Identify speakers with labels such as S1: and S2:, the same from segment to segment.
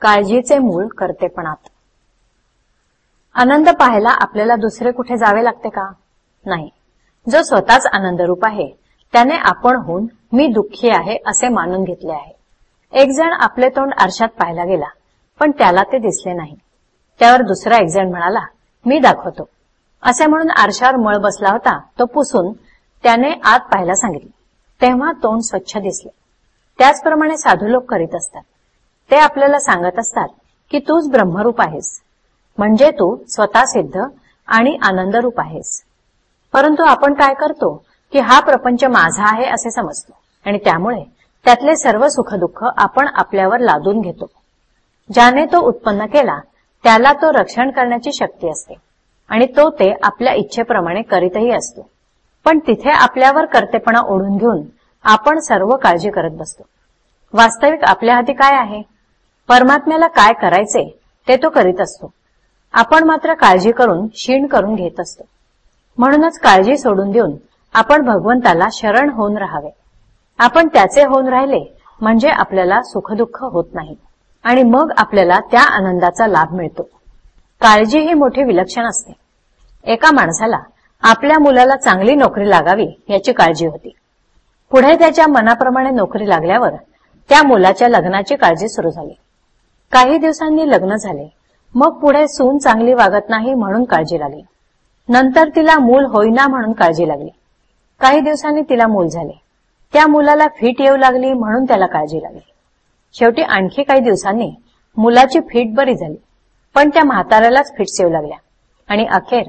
S1: काळजीचे मूळ करतेपणात. आनंद पाहायला आपल्याला दुसरे कुठे जावे लागते का? नाही. जो स्वतःच आनंदरूप आहे त्याने आपण होऊन मी दुःखी आहे असे मानून घेतले आहे. एक जण आपले तोंड आरशात पाहायला गेला पण त्याला ते दिसले नाही. त्यावर दुसरा एक जण म्हणाला मी दाखवतो. असे म्हणून आरशावर मळ बसला होता तो पुसून त्याने आत पाहायला सांगितले. तेव्हा तोंड स्वच्छ दिसले. त्याचप्रमाणे साधू लोक करीत असतात. ते आपल्याला सांगत असतात की तूच ब्रह्मरूप आहेस. म्हणजे तू स्वतः सिद्ध आणि आनंदरूप आहेस. परंतु आपण काय करतो की हा प्रपंच माझा आहे असे समजतो. आणि त्यामुळे त्यातले सर्व सुखदुःख आपण आपल्यावर लादून घेतो. ज्याने तो उत्पन्न केला त्याला तो रक्षण करण्याची शक्ती असते. आणि तो ते आपल्या इच्छेप्रमाणे करीतही असतो. पण तिथे आपल्यावर कर्तेपणा ओढून घेऊन आपण सर्व काळजी करत बसतो. वास्तविक आपल्या हाती काय आहे? परमात्म्याला काय करायचे ते तो करीत असतो. आपण मात्र काळजी करून क्षीण करून घेत असतो. म्हणूनच काळजी सोडून देऊन आपण भगवंताला शरण होऊन राहावे. आपण त्याचे होऊन राहिले म्हणजे आपल्याला सुखदुःख होत नाही. आणि मग आपल्याला त्या आनंदाचा लाभ मिळतो. काळजी ही मोठी विलक्षण असते. एका माणसाला आपल्या मुलाला चांगली नोकरी लागावी याची काळजी होती. पुढे त्याच्या मनाप्रमाणे नोकरी लागल्यावर त्या मुलाच्या लग्नाची काळजी सुरू झाली. काही दिवसांनी लग्न झाले. मग पुढे सून चांगली वागत नाही म्हणून काळजी लागली. नंतर तिला मूल होईना म्हणून काळजी लागली. काही दिवसांनी तिला मूल झाले. त्या मुलाला फिट येऊ लागली म्हणून त्याला काळजी लागली. शेवटी आणखी काही दिवसांनी मुलाची फिट बरी झाली. पण त्या म्हाताऱ्यालाच फिट्स येऊ लागल्या. आणि अखेर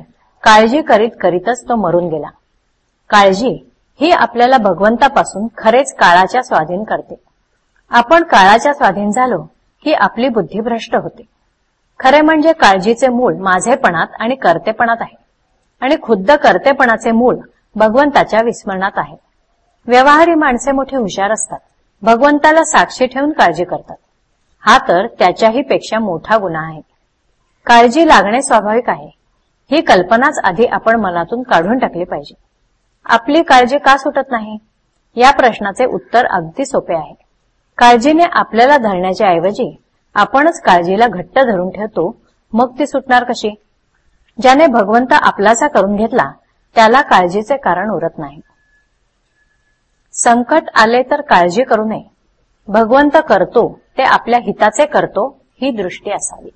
S1: काळजी करीत करीतच तो मरून गेला. काळजी ही आपल्याला भगवंतापासून खरेच काळाच्या स्वाधीन करते. आपण काळाच्या स्वाधीन झालो ही आपली बुद्धी भ्रष्ट होते. खरे म्हणजे काळजीचे मूळ माझेपणात आणि कर्तेपणात आहे. आणि खुद्द कर्तेपणाचे मूळ भगवंताच्या विस्मरणात आहे. व्यवहारी माणसे मोठी हुशार असतात. भगवंताला साक्षी ठेवून काळजी करतात. हा तर त्याच्याही पेक्षा मोठा गुन्हा आहे. काळजी लागणे स्वाभाविक आहे. ही कल्पनाच आधी आपण मनातून काढून टाकली पाहिजे. आपली काळजी का सुटत नाही? या प्रश्नाचे उत्तर अगदी सोपे आहे. काळजीने आपल्याला धरण्याच्या ऐवजी आपणच काळजीला घट्ट धरून ठेवतो मग ती सुटणार कशी? ज्याने भगवंत आपलासा करून घेतला त्याला काळजीचे कारण उरत नाही. संकट आले तर काळजी करू नये. भगवंत करतो ते आपल्या हिताचे करतो ही दृष्टी असावी.